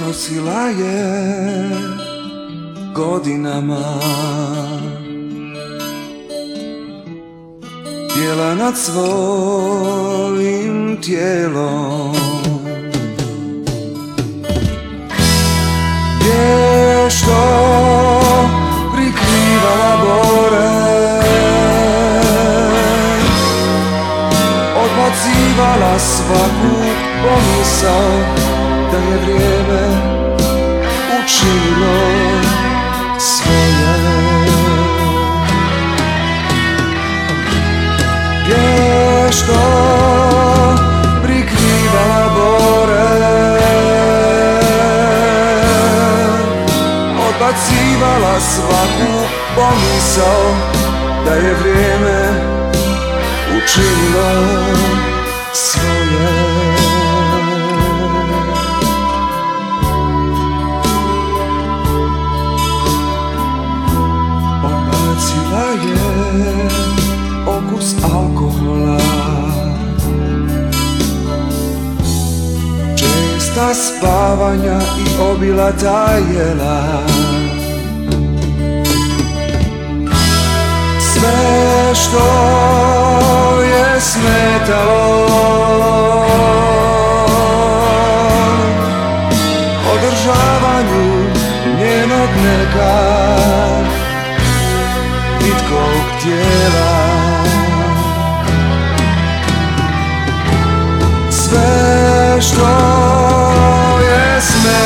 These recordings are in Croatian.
Prkosila je godinama. Tijela nad svojim tijelom. Gdje što prikrivala bore. Odbacivala svaku pomisao Da je vrijeme učinilo svoje. Gdje što prikrivala bore Odbacivala svaku pomisao Da je vrijeme učinilo Odbacila je okus alkohola. Česta spavanja i obilata jela Sve što je smetalo. Održavanju njenog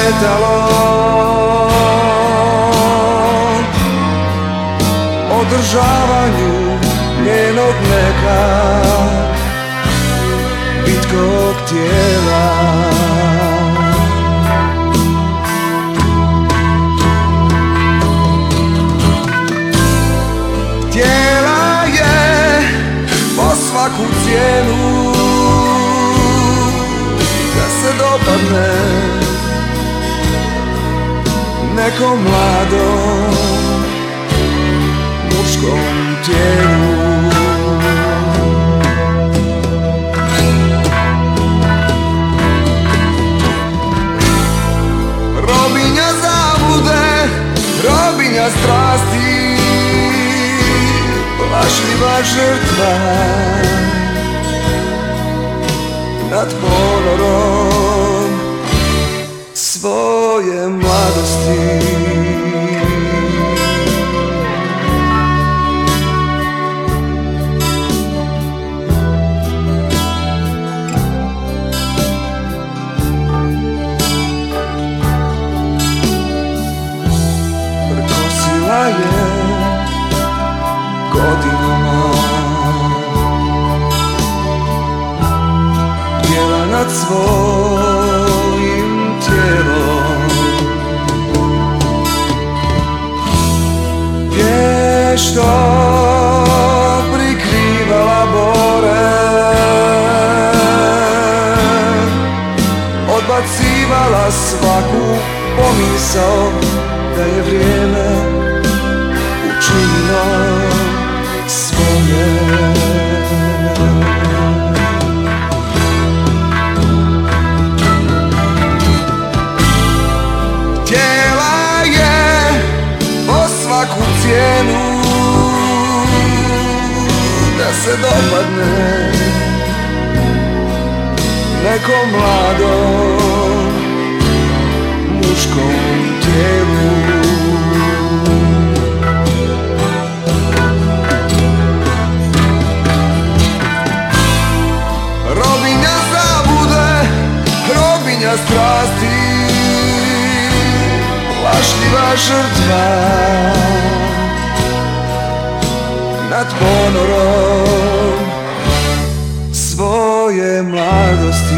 je smetalo Održavanju njenog neka Pitkog tijela Htjela je po svaku cijenu Da se dopadne ako mladom mužskom telu. Robiňa zabude, robiňa strasti, plašlivá žrtva nad ponorom svoje mladosti. Prkosila je godinama. Tijela nad svojim tijelom. Vješto prikrivala bore Odbacivala svaku pomisao cijenu Da se dopadne nekom mladom muškom tijelu. Robinja zabude, robinja strasti Plašljiva žrtva Nad ponorom svoje mladosti